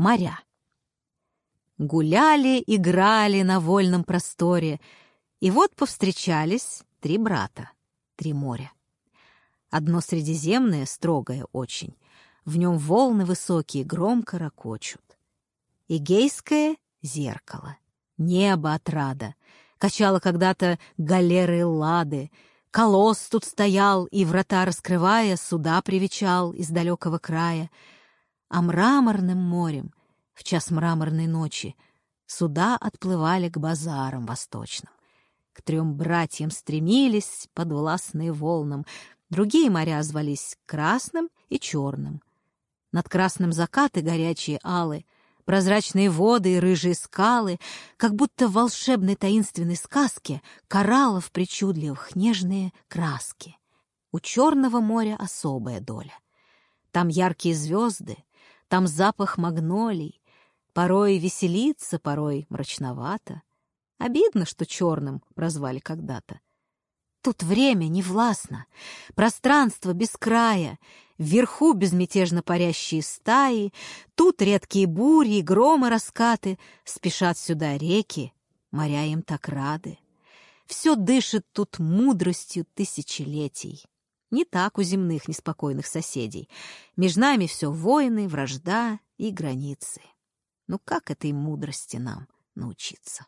Моря. Гуляли, играли на вольном просторе, и вот повстречались три брата, три моря. Одно средиземное, строгое очень, в нем волны высокие громко ракочут. Игейское — зеркало, небо отрада, качало когда-то галеры Лады, колосс тут стоял и, врата раскрывая, суда привечал из далекого края, а мраморным морем в час мраморной ночи суда отплывали к базарам восточным. К трем братьям стремились подвластные волнам, другие моря звались красным и черным. Над красным закаты горячие алы, прозрачные воды и рыжие скалы, как будто в волшебной таинственной сказке кораллов причудливых нежные краски. У Черного моря особая доля. Там яркие звезды, там запах магнолий, порой веселится, порой мрачновато. Обидно, что черным прозвали когда-то. Тут время не властно, пространство без края, вверху безмятежно парящие стаи, тут редкие бури и громы раскаты, спешат сюда реки, моря им так рады. Все дышит тут мудростью тысячелетий. Не так у земных неспокойных соседей. Между нами все войны, вражда и границы. Ну как этой мудрости нам научиться?